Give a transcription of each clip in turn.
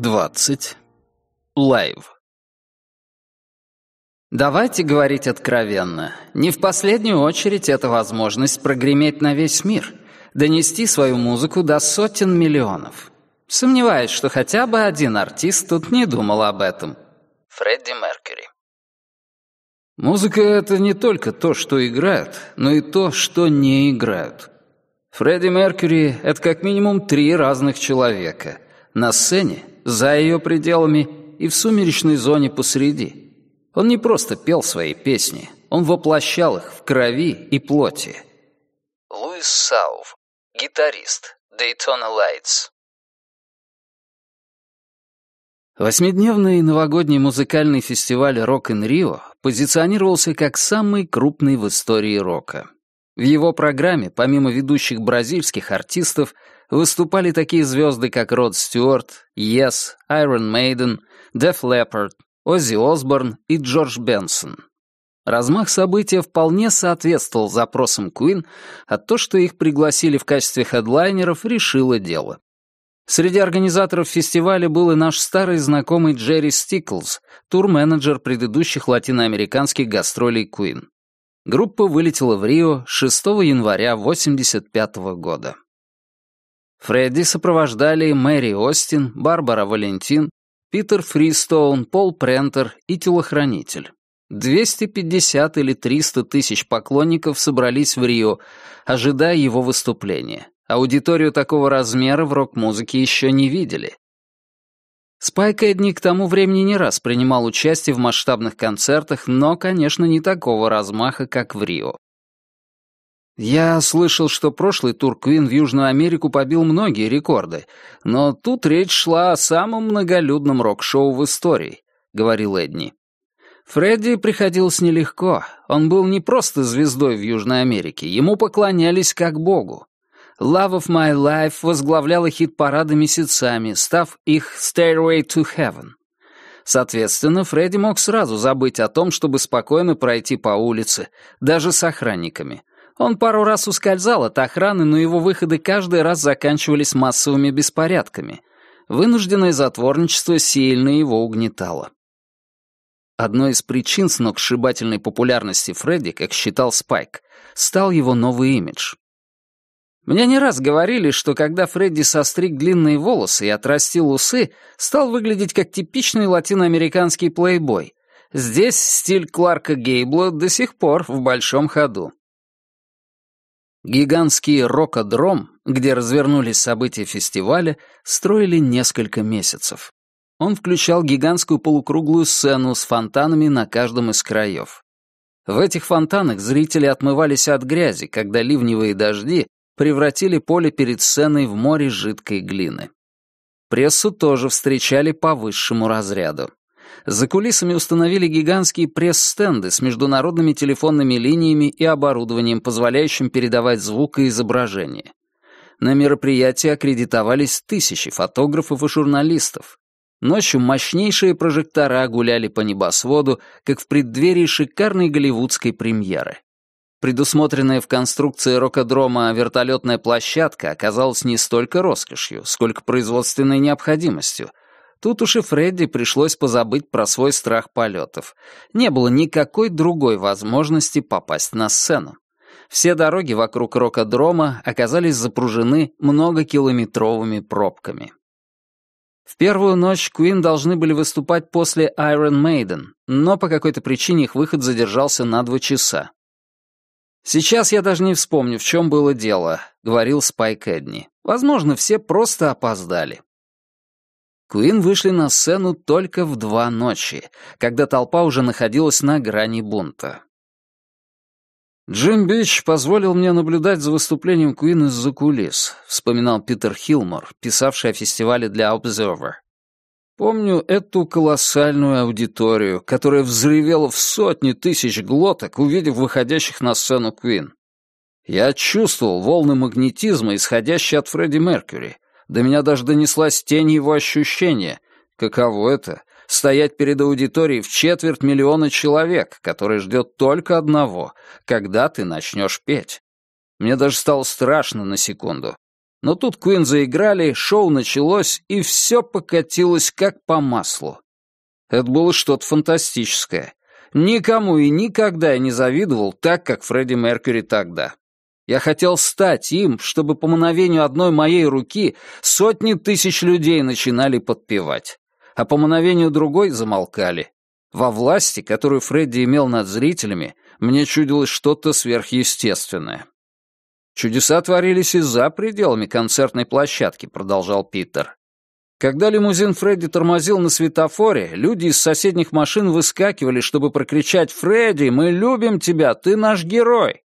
20. Лайв. Давайте говорить откровенно. Не в последнюю очередь это возможность прогреметь на весь мир, донести свою музыку до сотен миллионов. Сомневаюсь, что хотя бы один артист тут не думал об этом. Фредди Меркьюри. Музыка — это не только то, что играют, но и то, что не играют. Фредди Меркьюри — это как минимум три разных человека. На сцене, за ее пределами и в сумеречной зоне посреди. Он не просто пел свои песни, он воплощал их в крови и плоти. Луис Саув, гитарист, Daytona Lights. Восьмидневный новогодний музыкальный фестиваль «Рок ин Рио» позиционировался как самый крупный в истории рока. В его программе, помимо ведущих бразильских артистов, выступали такие звезды, как Род Стюарт, Yes, Iron Maiden, Def Leppard, Оззи Осборн и Джордж Бенсон. Размах события вполне соответствовал запросам Queen, а то, что их пригласили в качестве хедлайнеров, решило дело. Среди организаторов фестиваля был и наш старый знакомый Джерри Стиклз, тур-менеджер предыдущих латиноамериканских гастролей Queen. Группа вылетела в Рио 6 января 1985 года. Фредди сопровождали Мэри Остин, Барбара Валентин, Питер Фристоун, Пол Прентер и телохранитель. 250 или 300 тысяч поклонников собрались в Рио, ожидая его выступления. Аудиторию такого размера в рок-музыке еще не видели. Спайк Эдни к тому времени не раз принимал участие в масштабных концертах, но, конечно, не такого размаха, как в Рио. Я слышал, что прошлый тур Квин в Южную Америку побил многие рекорды, но тут речь шла о самом многолюдном рок-шоу в истории, — говорил Эдни. Фредди приходилось нелегко. Он был не просто звездой в Южной Америке, ему поклонялись как богу. Love of My Life возглавляла хит-парады месяцами, став их Stairway to Heaven. Соответственно, Фредди мог сразу забыть о том, чтобы спокойно пройти по улице, даже с охранниками. Он пару раз ускользал от охраны, но его выходы каждый раз заканчивались массовыми беспорядками. Вынужденное затворничество сильно его угнетало. Одной из причин сногсшибательной популярности Фредди, как считал Спайк, стал его новый имидж. Мне не раз говорили, что когда Фредди состриг длинные волосы и отрастил усы, стал выглядеть как типичный латиноамериканский плейбой. Здесь стиль Кларка Гейбла до сих пор в большом ходу. Гигантский рокодром, где развернулись события фестиваля, строили несколько месяцев. Он включал гигантскую полукруглую сцену с фонтанами на каждом из краев. В этих фонтанах зрители отмывались от грязи, когда ливневые дожди превратили поле перед сценой в море жидкой глины. Прессу тоже встречали по высшему разряду. За кулисами установили гигантские пресс-стенды с международными телефонными линиями и оборудованием, позволяющим передавать звук и изображение. На мероприятии аккредитовались тысячи фотографов и журналистов. Ночью мощнейшие прожектора гуляли по небосводу, как в преддверии шикарной голливудской премьеры. Предусмотренная в конструкции рокодрома вертолетная площадка оказалась не столько роскошью, сколько производственной необходимостью. Тут уж и Фредди пришлось позабыть про свой страх полетов. Не было никакой другой возможности попасть на сцену. Все дороги вокруг рокодрома оказались запружены многокилометровыми пробками. В первую ночь Queen должны были выступать после Iron Maiden, но по какой-то причине их выход задержался на два часа. «Сейчас я даже не вспомню, в чем было дело», — говорил Спайк Эдни. «Возможно, все просто опоздали». Куин вышли на сцену только в два ночи, когда толпа уже находилась на грани бунта. «Джим Бич позволил мне наблюдать за выступлением Куин из-за кулис», — вспоминал Питер Хилмор, писавший о фестивале для Observer. Помню эту колоссальную аудиторию, которая взревела в сотни тысяч глоток, увидев выходящих на сцену Квин. Я чувствовал волны магнетизма, исходящие от Фредди Меркьюри. До меня даже донеслась тень его ощущения. Каково это — стоять перед аудиторией в четверть миллиона человек, который ждет только одного — когда ты начнешь петь. Мне даже стало страшно на секунду. Но тут Куин заиграли, шоу началось, и все покатилось как по маслу. Это было что-то фантастическое. Никому и никогда я не завидовал так, как Фредди Меркьюри тогда. Я хотел стать им, чтобы по мановению одной моей руки сотни тысяч людей начинали подпевать, а по мановению другой замолкали. Во власти, которую Фредди имел над зрителями, мне чудилось что-то сверхъестественное. «Чудеса творились и за пределами концертной площадки», — продолжал Питер. Когда лимузин Фредди тормозил на светофоре, люди из соседних машин выскакивали, чтобы прокричать «Фредди, мы любим тебя, ты наш герой!»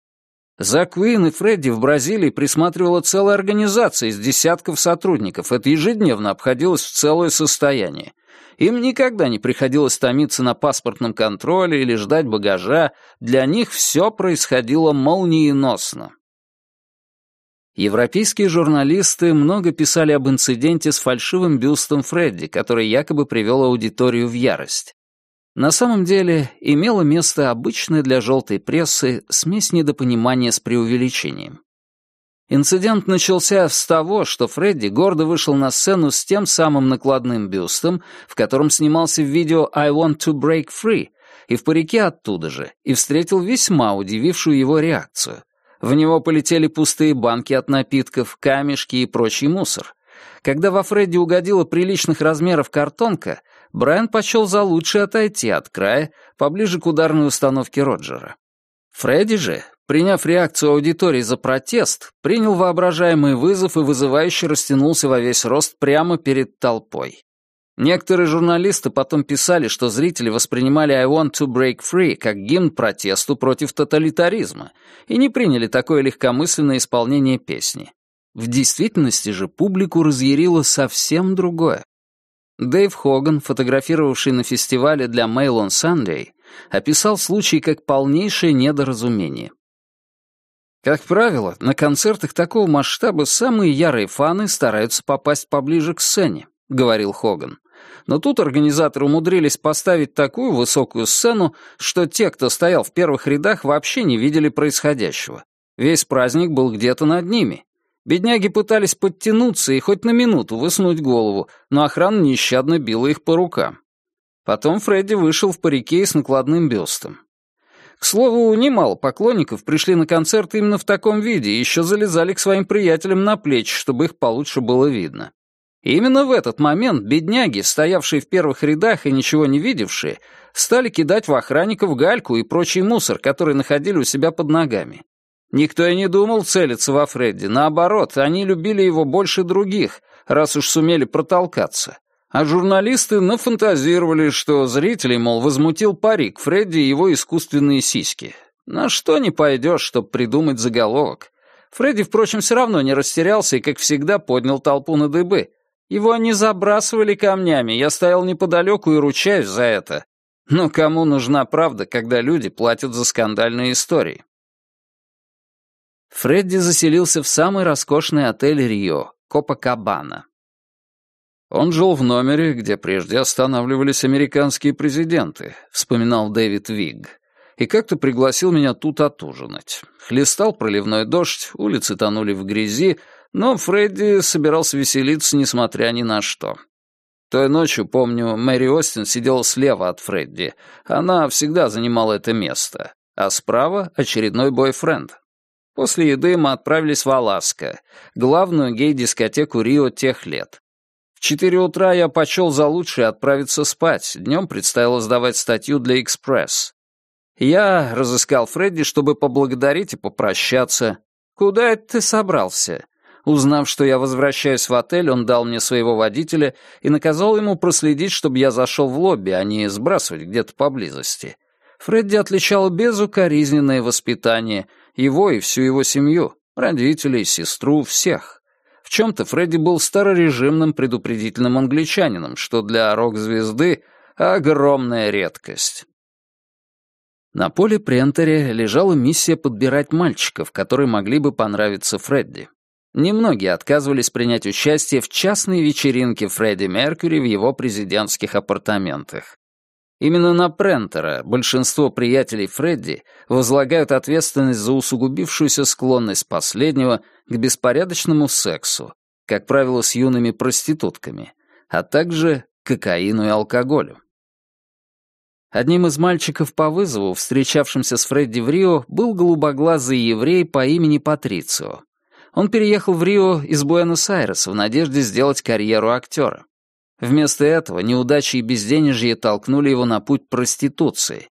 За Куин и Фредди в Бразилии присматривала целая организация из десятков сотрудников. Это ежедневно обходилось в целое состояние. Им никогда не приходилось томиться на паспортном контроле или ждать багажа. Для них все происходило молниеносно. Европейские журналисты много писали об инциденте с фальшивым бюстом Фредди, который якобы привел аудиторию в ярость. На самом деле имела место обычная для желтой прессы смесь недопонимания с преувеличением. Инцидент начался с того, что Фредди гордо вышел на сцену с тем самым накладным бюстом, в котором снимался в видео «I want to break free», и в парике оттуда же, и встретил весьма удивившую его реакцию. В него полетели пустые банки от напитков, камешки и прочий мусор. Когда во Фредди угодила приличных размеров картонка, Брайан почел за лучшее отойти от края, поближе к ударной установке Роджера. Фредди же, приняв реакцию аудитории за протест, принял воображаемый вызов и вызывающе растянулся во весь рост прямо перед толпой. Некоторые журналисты потом писали, что зрители воспринимали «I want to break free» как гимн протесту против тоталитаризма и не приняли такое легкомысленное исполнение песни. В действительности же публику разъярило совсем другое. Дэйв Хоган, фотографировавший на фестивале для Mail on Sunday, описал случай как полнейшее недоразумение. Как правило, на концертах такого масштаба самые ярые фаны стараются попасть поближе к сцене, говорил Хоган. Но тут организаторы умудрились поставить такую высокую сцену, что те, кто стоял в первых рядах, вообще не видели происходящего. Весь праздник был где-то над ними. Бедняги пытались подтянуться и хоть на минуту высунуть голову, но охрана нещадно била их по рукам. Потом Фредди вышел в парике и с накладным бюстом. К слову, немало поклонников пришли на концерт именно в таком виде и еще залезали к своим приятелям на плечи, чтобы их получше было видно. И именно в этот момент бедняги, стоявшие в первых рядах и ничего не видевшие, стали кидать в охранников гальку и прочий мусор, который находили у себя под ногами. Никто и не думал целиться во Фредди. Наоборот, они любили его больше других, раз уж сумели протолкаться. А журналисты нафантазировали, что зрителей, мол, возмутил парик Фредди и его искусственные сиськи. На что не пойдешь, чтобы придумать заголовок. Фредди, впрочем, все равно не растерялся и, как всегда, поднял толпу на дыбы. Его не забрасывали камнями, я стоял неподалеку и ручаюсь за это. Но кому нужна правда, когда люди платят за скандальные истории? Фредди заселился в самый роскошный отель Рио, Копакабана. Он жил в номере, где прежде останавливались американские президенты, вспоминал Дэвид Вигг, и как-то пригласил меня тут отужинать. Хлестал проливной дождь, улицы тонули в грязи, но Фредди собирался веселиться, несмотря ни на что. Той ночью, помню, Мэри Остин сидела слева от Фредди. Она всегда занимала это место. А справа — очередной бойфренд. После еды мы отправились в Аласко, главную гей-дискотеку Рио тех лет. В четыре утра я почел за лучшее отправиться спать. Днем предстояло сдавать статью для «Экспресс». Я разыскал Фредди, чтобы поблагодарить и попрощаться. «Куда это ты собрался?» Узнав, что я возвращаюсь в отель, он дал мне своего водителя и наказал ему проследить, чтобы я зашел в лобби, а не сбрасывать где-то поблизости. Фредди отличал безукоризненное воспитание, его и всю его семью, родителей, сестру, всех. В чем-то Фредди был старорежимным предупредительным англичанином, что для рок-звезды огромная редкость. На поле Прентере лежала миссия подбирать мальчиков, которые могли бы понравиться Фредди. Немногие отказывались принять участие в частной вечеринке Фредди Меркьюри в его президентских апартаментах. Именно на Прентера большинство приятелей Фредди возлагают ответственность за усугубившуюся склонность последнего к беспорядочному сексу, как правило, с юными проститутками, а также кокаину и алкоголю. Одним из мальчиков по вызову, встречавшимся с Фредди в Рио, был голубоглазый еврей по имени Патрицио. Он переехал в Рио из Буэнос-Айреса в надежде сделать карьеру актера. Вместо этого неудачи и безденежье толкнули его на путь проституции.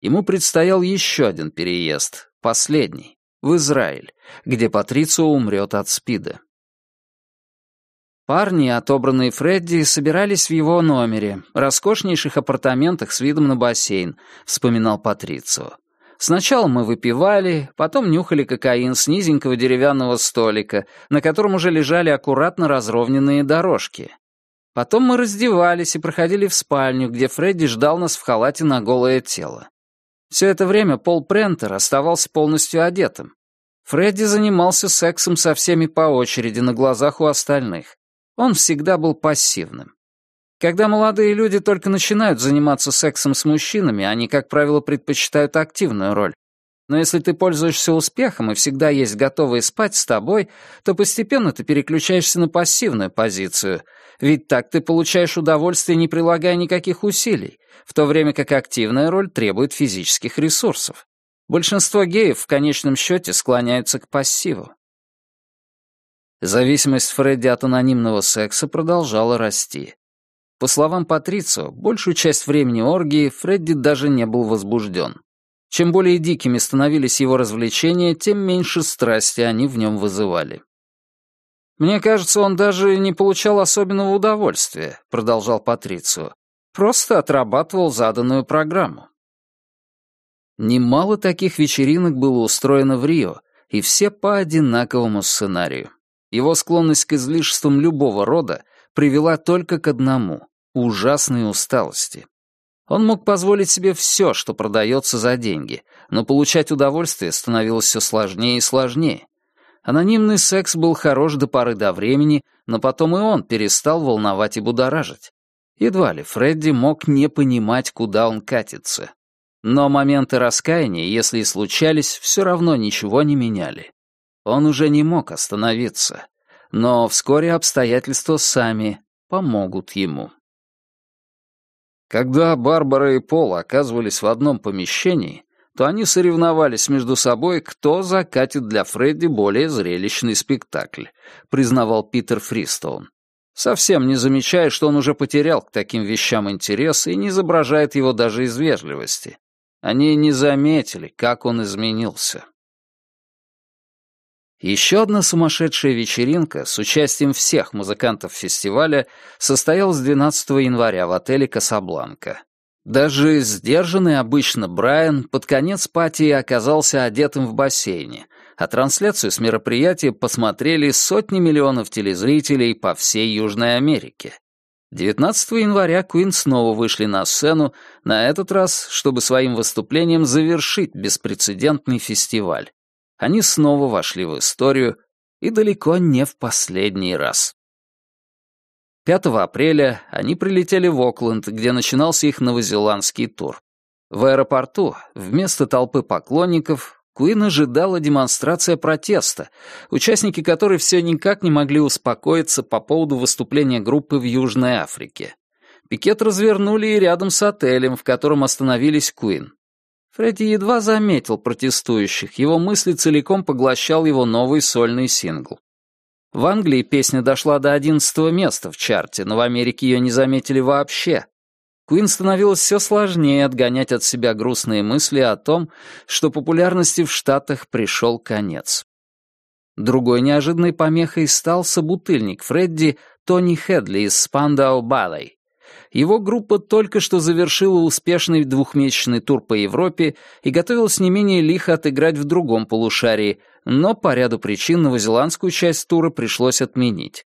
Ему предстоял еще один переезд, последний, в Израиль, где Патрицио умрет от СПИДа. Парни, отобранные Фредди, собирались в его номере, роскошнейших апартаментах с видом на бассейн, вспоминал Патрицио. Сначала мы выпивали, потом нюхали кокаин с низенького деревянного столика, на котором уже лежали аккуратно разровненные дорожки. Потом мы раздевались и проходили в спальню, где Фредди ждал нас в халате на голое тело. Все это время Пол Прентер оставался полностью одетым. Фредди занимался сексом со всеми по очереди на глазах у остальных. Он всегда был пассивным. Когда молодые люди только начинают заниматься сексом с мужчинами, они, как правило, предпочитают активную роль. Но если ты пользуешься успехом и всегда есть готовые спать с тобой, то постепенно ты переключаешься на пассивную позицию — ведь так ты получаешь удовольствие, не прилагая никаких усилий, в то время как активная роль требует физических ресурсов. Большинство геев в конечном счете склоняются к пассиву. Зависимость Фредди от анонимного секса продолжала расти. По словам Патрицио, большую часть времени оргии Фредди даже не был возбужден. Чем более дикими становились его развлечения, тем меньше страсти они в нем вызывали. «Мне кажется, он даже не получал особенного удовольствия», — продолжал Патрицио. «Просто отрабатывал заданную программу». Немало таких вечеринок было устроено в Рио, и все по одинаковому сценарию. Его склонность к излишествам любого рода привела только к одному — ужасной усталости. Он мог позволить себе все, что продается за деньги, но получать удовольствие становилось все сложнее и сложнее. Анонимный секс был хорош до поры до времени, но потом и он перестал волновать и будоражить. Едва ли Фредди мог не понимать, куда он катится. Но моменты раскаяния, если и случались, все равно ничего не меняли. Он уже не мог остановиться. Но вскоре обстоятельства сами помогут ему. Когда Барбара и Пол оказывались в одном помещении, то они соревновались между собой, кто закатит для Фредди более зрелищный спектакль, признавал Питер Фристоун. Совсем не замечая, что он уже потерял к таким вещам интерес и не изображает его даже из вежливости. Они не заметили, как он изменился. Еще одна сумасшедшая вечеринка с участием всех музыкантов фестиваля состоялась 12 января в отеле «Касабланка». Даже сдержанный обычно Брайан под конец пати оказался одетым в бассейне, а трансляцию с мероприятия посмотрели сотни миллионов телезрителей по всей Южной Америке. 19 января Куин снова вышли на сцену, на этот раз, чтобы своим выступлением завершить беспрецедентный фестиваль. Они снова вошли в историю, и далеко не в последний раз. 5 апреля они прилетели в Окленд, где начинался их новозеландский тур. В аэропорту вместо толпы поклонников Куин ожидала демонстрация протеста, участники которой все никак не могли успокоиться по поводу выступления группы в Южной Африке. Пикет развернули и рядом с отелем, в котором остановились Куин. Фредди едва заметил протестующих, его мысли целиком поглощал его новый сольный сингл. В Англии песня дошла до одиннадцатого места в чарте, но в Америке ее не заметили вообще. Куин становилось все сложнее отгонять от себя грустные мысли о том, что популярности в Штатах пришел конец. Другой неожиданной помехой стал собутыльник Фредди Тони Хедли из Spandau Ballet. Его группа только что завершила успешный двухмесячный тур по Европе и готовилась не менее лихо отыграть в другом полушарии, но по ряду причин новозеландскую часть тура пришлось отменить.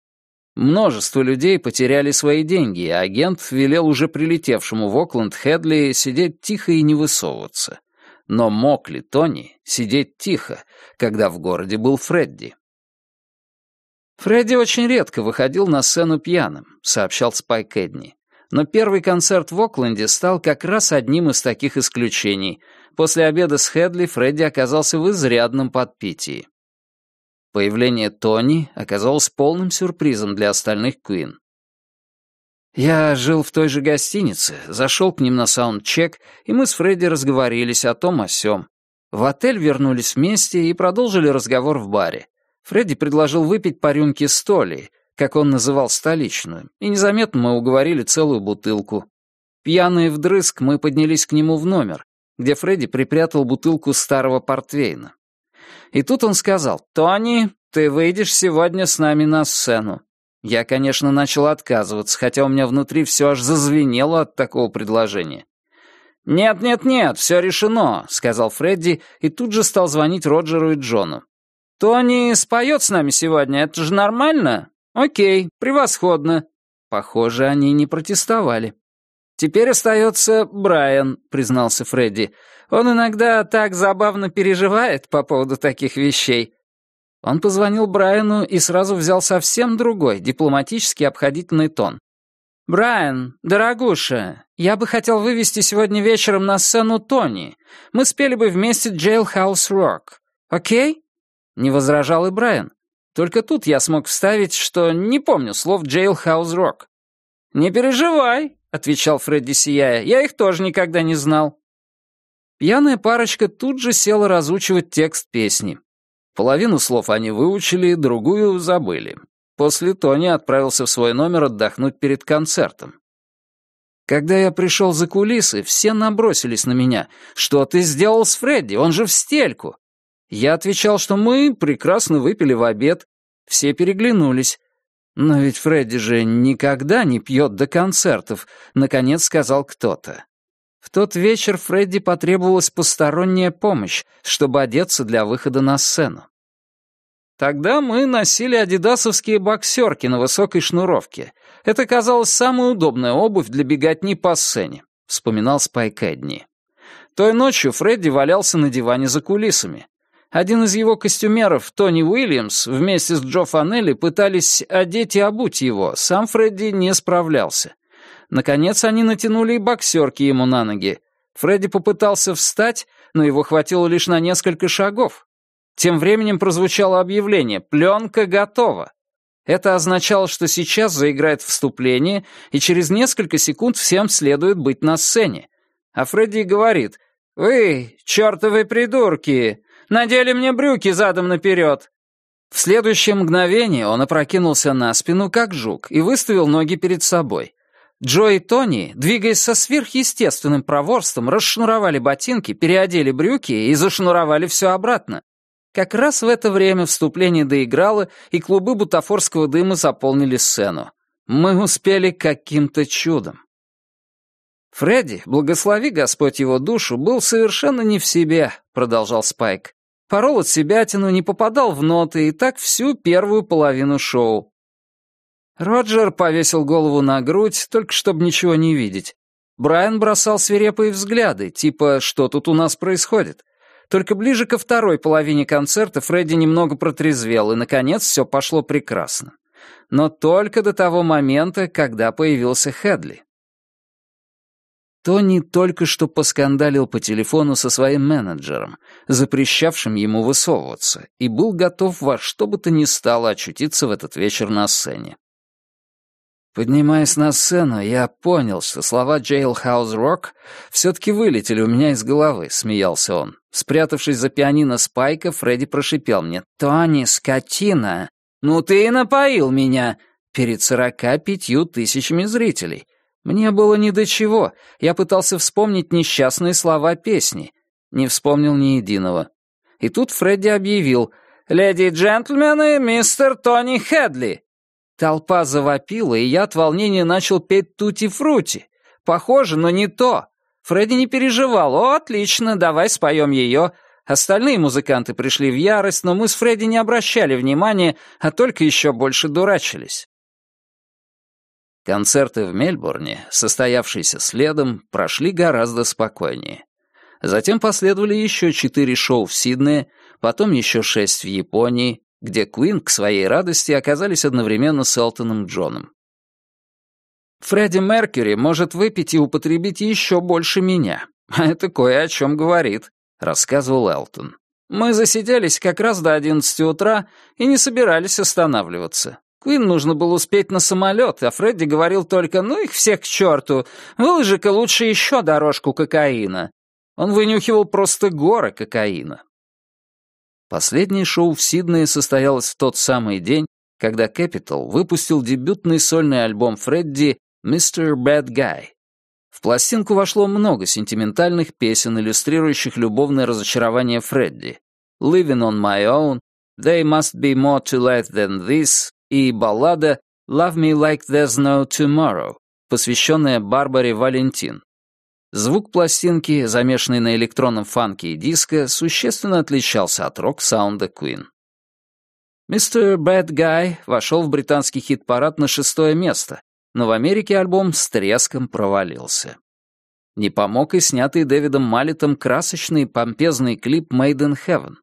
Множество людей потеряли свои деньги, и агент велел уже прилетевшему в Окленд Хедли сидеть тихо и не высовываться. Но мог ли Тони сидеть тихо, когда в городе был Фредди? «Фредди очень редко выходил на сцену пьяным», — сообщал Спайк Эдни. Но первый концерт в Окленде стал как раз одним из таких исключений. После обеда с Хедли Фредди оказался в изрядном подпитии. Появление Тони оказалось полным сюрпризом для остальных Куин. Я жил в той же гостинице, зашел к ним на саундчек, и мы с Фредди разговорились о том о сём. В отель вернулись вместе и продолжили разговор в баре. Фредди предложил выпить по рюмке столи, как он называл столичную, и незаметно мы уговорили целую бутылку. Пьяные вдрызг мы поднялись к нему в номер, где Фредди припрятал бутылку старого портвейна. И тут он сказал, «Тони, ты выйдешь сегодня с нами на сцену». Я, конечно, начал отказываться, хотя у меня внутри все аж зазвенело от такого предложения. «Нет-нет-нет, все решено», — сказал Фредди и тут же стал звонить Роджеру и Джону. «Тони споет с нами сегодня, это же нормально? Окей, превосходно». Похоже, они не протестовали. «Теперь остается Брайан», — признался Фредди. «Он иногда так забавно переживает по поводу таких вещей». Он позвонил Брайану и сразу взял совсем другой, дипломатический обходительный тон. «Брайан, дорогуша, я бы хотел вывести сегодня вечером на сцену Тони. Мы спели бы вместе Jailhouse Rock. Окей?» Не возражал и Брайан. Только тут я смог вставить, что не помню слов Jailhouse Rock. «Не переживай», — отвечал Фредди сияя, — «я их тоже никогда не знал». Пьяная парочка тут же села разучивать текст песни. Половину слов они выучили, другую забыли. После Тони отправился в свой номер отдохнуть перед концертом. Когда я пришел за кулисы, все набросились на меня. «Что ты сделал с Фредди? Он же в стельку!» Я отвечал, что мы прекрасно выпили в обед. Все переглянулись. «Но ведь Фредди же никогда не пьет до концертов», — наконец сказал кто-то. В тот вечер Фредди потребовалась посторонняя помощь, чтобы одеться для выхода на сцену. Тогда мы носили адидасовские боксерки на высокой шнуровке. Это казалось самой удобной обувь для беготни по сцене, вспоминал Спайк Эдни. Той ночью Фредди валялся на диване за кулисами. Один из его костюмеров, Тони Уильямс, вместе с Джо Фанелли пытались одеть и обуть его, сам Фредди не справлялся. Наконец они натянули и боксерки ему на ноги. Фредди попытался встать, но его хватило лишь на несколько шагов. Тем временем прозвучало объявление «Пленка готова». Это означало, что сейчас заиграет вступление, и через несколько секунд всем следует быть на сцене. А Фредди говорит «Вы, чертовы придурки, надели мне брюки задом наперед». В следующее мгновение он опрокинулся на спину, как жук, и выставил ноги перед собой. Джо и Тони, двигаясь со сверхъестественным проворством, расшнуровали ботинки, переодели брюки и зашнуровали все обратно. Как раз в это время вступление доиграло, и клубы бутафорского дыма заполнили сцену. Мы успели каким-то чудом. «Фредди, благослови Господь его душу, был совершенно не в себе», — продолжал Спайк. Порол от себятину, не попадал в ноты, и так всю первую половину шоу. Роджер повесил голову на грудь, только чтобы ничего не видеть. Брайан бросал свирепые взгляды, типа «что тут у нас происходит?». Только ближе ко второй половине концерта Фредди немного протрезвел, и, наконец, все пошло прекрасно. Но только до того момента, когда появился Хедли. Тони только что поскандалил по телефону со своим менеджером, запрещавшим ему высовываться, и был готов во что бы то ни стало очутиться в этот вечер на сцене. Поднимаясь на сцену, я понял, что слова «Jailhouse Rock» все-таки вылетели у меня из головы, смеялся он. Спрятавшись за пианино Спайка, Фредди прошипел мне «Тони, скотина! Ну ты и напоил меня!» перед сорока пятью тысячами зрителей. Мне было ни до чего. Я пытался вспомнить несчастные слова песни. Не вспомнил ни единого. И тут Фредди объявил «Леди и джентльмены, мистер Тони Хедли!» Толпа завопила, и я от волнения начал петь «Тути-фрути». Похоже, но не то. Фредди не переживал. «О, отлично, давай споем ее». Остальные музыканты пришли в ярость, но мы с Фредди не обращали внимания, а только еще больше дурачились. Концерты в Мельбурне, состоявшиеся следом, прошли гораздо спокойнее. Затем последовали еще четыре шоу в Сиднее, потом еще шесть в Японии, где Куин к своей радости оказались одновременно с Элтоном Джоном. Фредди Меркьюри может выпить и употребить еще больше меня. А это кое о чем говорит», — рассказывал Элтон. «Мы засиделись как раз до одиннадцати утра и не собирались останавливаться. Куин нужно было успеть на самолет, а Фредди говорил только «ну их всех к черту, выложи-ка лучше еще дорожку кокаина». Он вынюхивал просто горы кокаина. Последнее шоу в Сиднее состоялось в тот самый день, когда Capital выпустил дебютный сольный альбом Фредди «Mr. Bad Guy». В пластинку вошло много сентиментальных песен, иллюстрирующих любовное разочарование Фредди. «Living on my own», «They must be more to life than this», и баллада «Love Me Like There's No Tomorrow», посвященная Барбаре Валентин. Звук пластинки, замешанный на электронном фанке и диско, существенно отличался от рок-саунда Queen. Mr. Bad Guy вошел в британский хит-парад на шестое место, но в Америке альбом с треском провалился. Не помог и снятый Дэвидом Маллетом красочный помпезный клип «Made in Heaven»,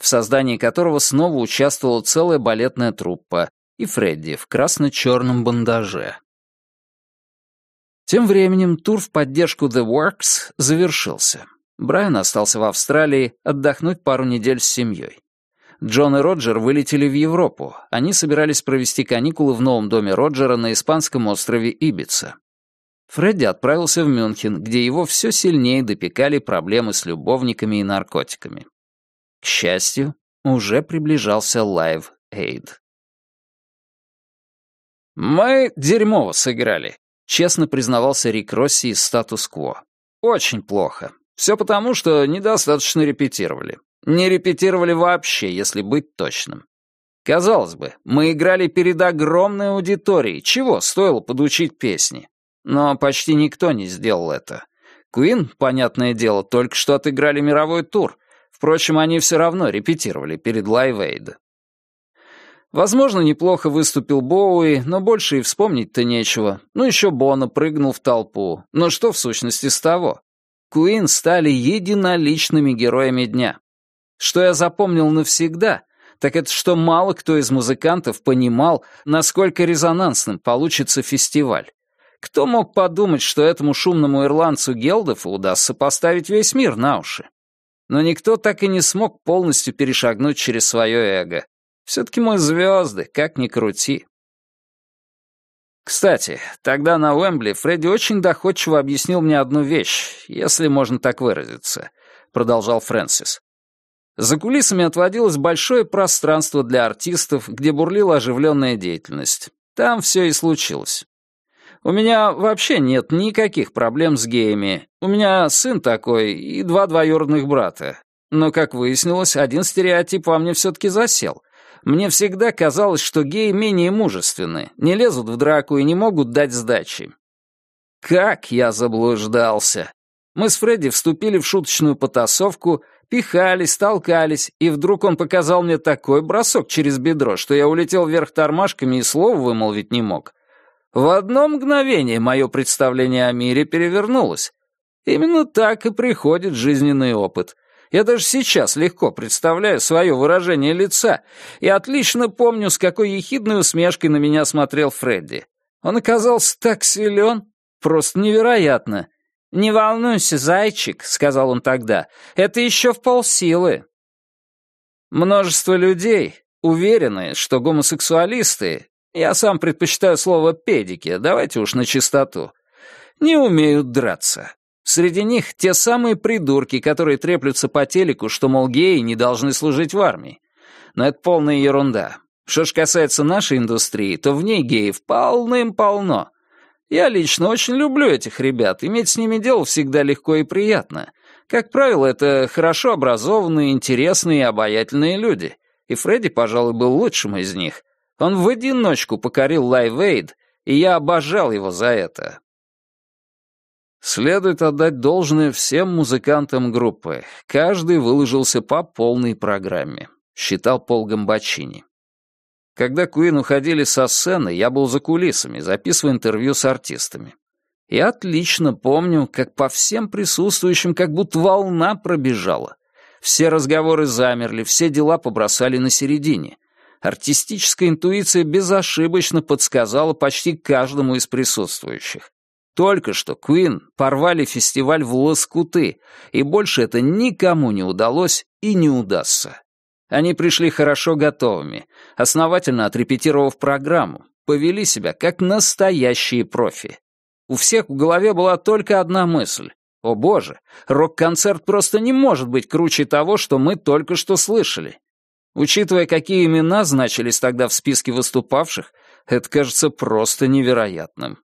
в создании которого снова участвовала целая балетная труппа, и Фредди в красно-черном бандаже. Тем временем тур в поддержку The Works завершился. Брайан остался в Австралии отдохнуть пару недель с семьей. Джон и Роджер вылетели в Европу. Они собирались провести каникулы в новом доме Роджера на испанском острове Ибица. Фредди отправился в Мюнхен, где его все сильнее допекали проблемы с любовниками и наркотиками. К счастью, уже приближался Live Aid. «Мы дерьмово сыграли», — честно признавался Рик Росси из «Статус-кво». «Очень плохо. Все потому, что недостаточно репетировали. Не репетировали вообще, если быть точным. Казалось бы, мы играли перед огромной аудиторией, чего стоило подучить песни. Но почти никто не сделал это. Куин, понятное дело, только что отыграли мировой тур. Впрочем, они все равно репетировали перед Aid. Возможно, неплохо выступил Боуи, но больше и вспомнить-то нечего. Ну, еще Бона прыгнул в толпу. Но что в сущности с того? Куин стали единоличными героями дня. Что я запомнил навсегда, так это что мало кто из музыкантов понимал, насколько резонансным получится фестиваль. Кто мог подумать, что этому шумному ирландцу Гелдофу удастся поставить весь мир на уши? Но никто так и не смог полностью перешагнуть через свое эго. Все-таки мы звезды, как ни крути. Кстати, тогда на Уэмбли Фредди очень доходчиво объяснил мне одну вещь, если можно так выразиться, продолжал Фрэнсис. За кулисами отводилось большое пространство для артистов, где бурлила оживленная деятельность. Там все и случилось. У меня вообще нет никаких проблем с геями. У меня сын такой и два двоюродных брата. Но, как выяснилось, один стереотип во мне все-таки засел. Мне всегда казалось, что геи менее мужественны, не лезут в драку и не могут дать сдачи. Как я заблуждался! Мы с Фредди вступили в шуточную потасовку, пихались, толкались, и вдруг он показал мне такой бросок через бедро, что я улетел вверх тормашками и слова вымолвить не мог. В одно мгновение мое представление о мире перевернулось. Именно так и приходит жизненный опыт — я даже сейчас легко представляю свое выражение лица и отлично помню, с какой ехидной усмешкой на меня смотрел Фредди. Он оказался так силен, просто невероятно. «Не волнуйся, зайчик», — сказал он тогда, — «это еще в полсилы». Множество людей уверены, что гомосексуалисты, я сам предпочитаю слово «педики», давайте уж на чистоту, не умеют драться. Среди них те самые придурки, которые треплются по телеку, что, мол, геи не должны служить в армии. Но это полная ерунда. Что ж касается нашей индустрии, то в ней геев полным-полно. Я лично очень люблю этих ребят, иметь с ними дело всегда легко и приятно. Как правило, это хорошо образованные, интересные и обаятельные люди. И Фредди, пожалуй, был лучшим из них. Он в одиночку покорил Live Aid, и я обожал его за это. Следует отдать должное всем музыкантам группы. Каждый выложился по полной программе, считал Пол Гамбачини. Когда Куин уходили со сцены, я был за кулисами, записывая интервью с артистами. И отлично помню, как по всем присутствующим как будто волна пробежала. Все разговоры замерли, все дела побросали на середине. Артистическая интуиция безошибочно подсказала почти каждому из присутствующих. Только что Queen порвали фестиваль в лоскуты, и больше это никому не удалось и не удастся. Они пришли хорошо готовыми, основательно отрепетировав программу, повели себя как настоящие профи. У всех в голове была только одна мысль. О боже, рок-концерт просто не может быть круче того, что мы только что слышали. Учитывая, какие имена значились тогда в списке выступавших, это кажется просто невероятным.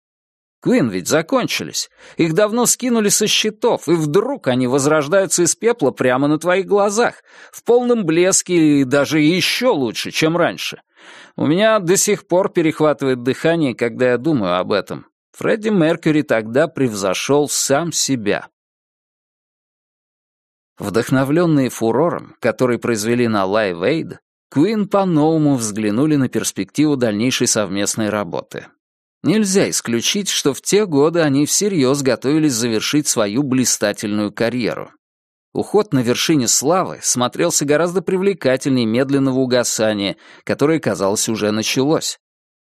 Квин ведь закончились. Их давно скинули со счетов, и вдруг они возрождаются из пепла прямо на твоих глазах, в полном блеске и даже еще лучше, чем раньше. У меня до сих пор перехватывает дыхание, когда я думаю об этом. Фредди Меркьюри тогда превзошел сам себя. Вдохновленные фурором, который произвели на Live Aid, Куин по-новому взглянули на перспективу дальнейшей совместной работы. Нельзя исключить, что в те годы они всерьез готовились завершить свою блистательную карьеру. Уход на вершине славы смотрелся гораздо привлекательнее медленного угасания, которое, казалось, уже началось.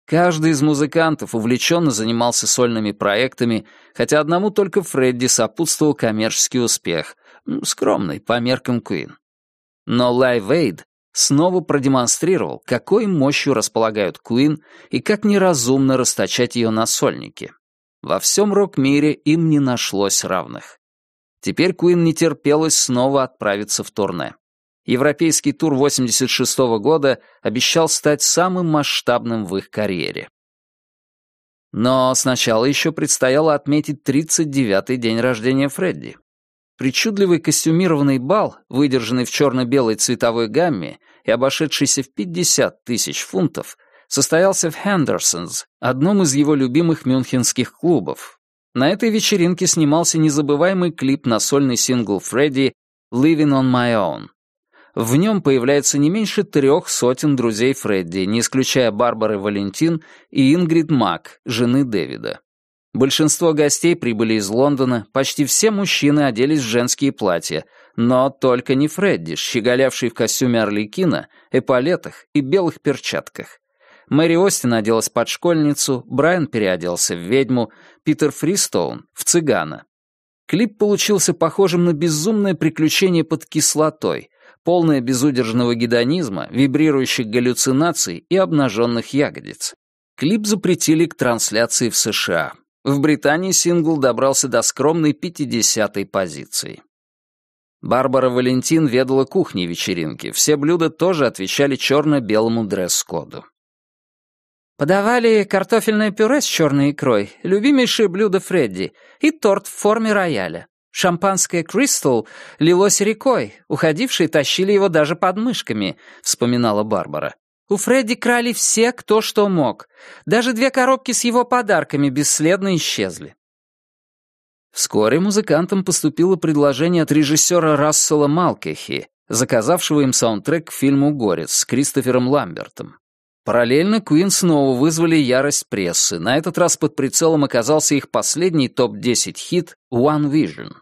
Каждый из музыкантов увлеченно занимался сольными проектами, хотя одному только Фредди сопутствовал коммерческий успех, скромный по меркам Куин. Но Live Aid снова продемонстрировал, какой мощью располагают Куин и как неразумно расточать ее на сольники. Во всем рок-мире им не нашлось равных. Теперь Куин не терпелось снова отправиться в турне. Европейский тур 86 -го года обещал стать самым масштабным в их карьере. Но сначала еще предстояло отметить 39-й день рождения Фредди. Причудливый костюмированный бал, выдержанный в черно-белой цветовой гамме и обошедшийся в 50 тысяч фунтов, состоялся в Хендерсонс, одном из его любимых мюнхенских клубов. На этой вечеринке снимался незабываемый клип на сольный сингл Фредди «Living on My Own». В нем появляется не меньше трех сотен друзей Фредди, не исключая Барбары Валентин и Ингрид Мак, жены Дэвида. Большинство гостей прибыли из Лондона, почти все мужчины оделись в женские платья, но только не Фредди, щеголявший в костюме Орликина, эполетах и белых перчатках. Мэри Остин оделась под школьницу, Брайан переоделся в ведьму, Питер Фристоун — в цыгана. Клип получился похожим на безумное приключение под кислотой, полное безудержного гедонизма, вибрирующих галлюцинаций и обнаженных ягодиц. Клип запретили к трансляции в США. В Британии сингл добрался до скромной 50-й позиции. Барбара Валентин ведала кухней вечеринки. Все блюда тоже отвечали черно-белому дресс-коду. Подавали картофельное пюре с черной икрой, любимейшее блюдо Фредди, и торт в форме рояля. Шампанское «Кристал» лилось рекой, уходившие тащили его даже под мышками, вспоминала Барбара. У Фредди крали все, кто что мог. Даже две коробки с его подарками бесследно исчезли. Вскоре музыкантам поступило предложение от режиссера Рассела Малкехи, заказавшего им саундтрек к фильму «Горец» с Кристофером Ламбертом. Параллельно Куин снова вызвали ярость прессы. На этот раз под прицелом оказался их последний топ-10 хит «One Vision».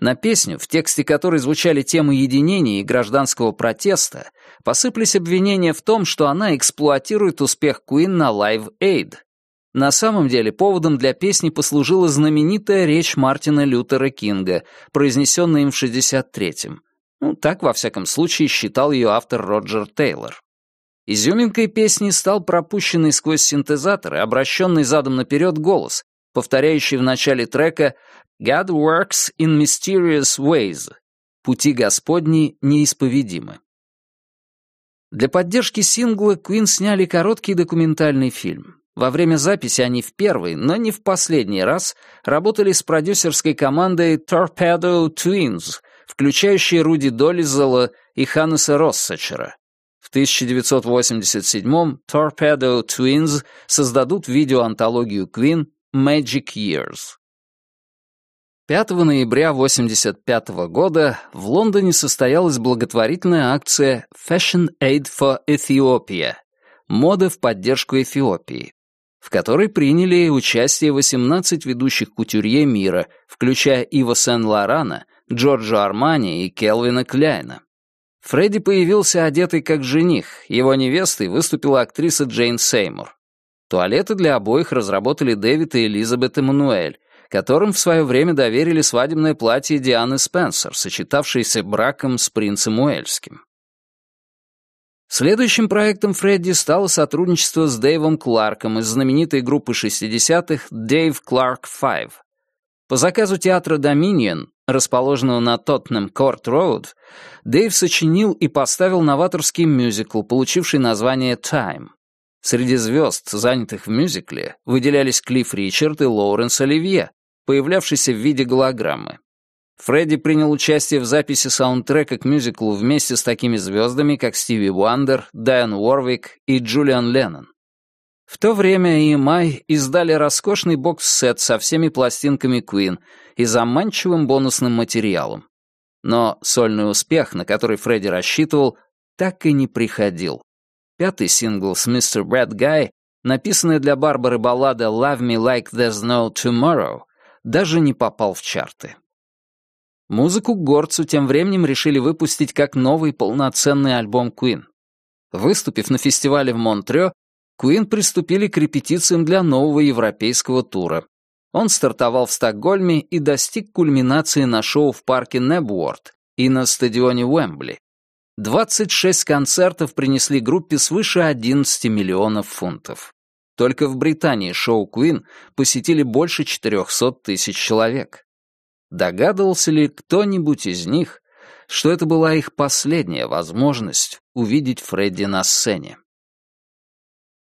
На песню, в тексте которой звучали темы единения и гражданского протеста, посыпались обвинения в том, что она эксплуатирует успех Queen на Live Aid. На самом деле поводом для песни послужила знаменитая речь Мартина Лютера Кинга, произнесенная им в 63-м. Ну, так, во всяком случае, считал ее автор Роджер Тейлор. Изюминкой песни стал пропущенный сквозь синтезаторы, обращенный задом наперед голос, повторяющий в начале трека God works in mysterious ways. Пути Господни неисповедимы. Для поддержки сингла Queen сняли короткий документальный фильм. Во время записи они в первый, но не в последний раз работали с продюсерской командой Torpedo Twins, включающей Руди Долизела и Ханнеса Россачера. В 1987-м Torpedo Twins создадут видеоантологию Queen Magic Years. 5 ноября 1985 года в Лондоне состоялась благотворительная акция Fashion Aid for Ethiopia — мода в поддержку Эфиопии, в которой приняли участие 18 ведущих кутюрье мира, включая Ива Сен-Лорана, Джорджо Армани и Келвина Кляйна. Фредди появился одетый как жених, его невестой выступила актриса Джейн Сеймур. Туалеты для обоих разработали Дэвид и Элизабет Эммануэль, которым в свое время доверили свадебное платье Дианы Спенсер, сочетавшееся браком с принцем Уэльским. Следующим проектом Фредди стало сотрудничество с Дэйвом Кларком из знаменитой группы 60-х Dave Clark Five. По заказу театра Dominion, расположенного на Тоттенем Корт Роуд, Дэйв сочинил и поставил новаторский мюзикл, получивший название «Time». Среди звезд, занятых в мюзикле, выделялись Клифф Ричард и Лоуренс Оливье, появлявшийся в виде голограммы. Фредди принял участие в записи саундтрека к мюзиклу вместе с такими звездами, как Стиви Уандер, Дайан Уорвик и Джулиан Леннон. В то время EMI издали роскошный бокс-сет со всеми пластинками Queen и заманчивым бонусным материалом. Но сольный успех, на который Фредди рассчитывал, так и не приходил. Пятый сингл с Mr. Bad Guy, написанная для Барбары баллада «Love Me Like There's No Tomorrow», даже не попал в чарты. Музыку горцу тем временем решили выпустить как новый полноценный альбом Queen. Выступив на фестивале в Монтрео, Queen приступили к репетициям для нового европейского тура. Он стартовал в Стокгольме и достиг кульминации на шоу в парке Небворд и на стадионе Уэмбли. 26 концертов принесли группе свыше 11 миллионов фунтов. Только в Британии шоу Queen посетили больше 400 тысяч человек. Догадывался ли кто-нибудь из них, что это была их последняя возможность увидеть Фредди на сцене?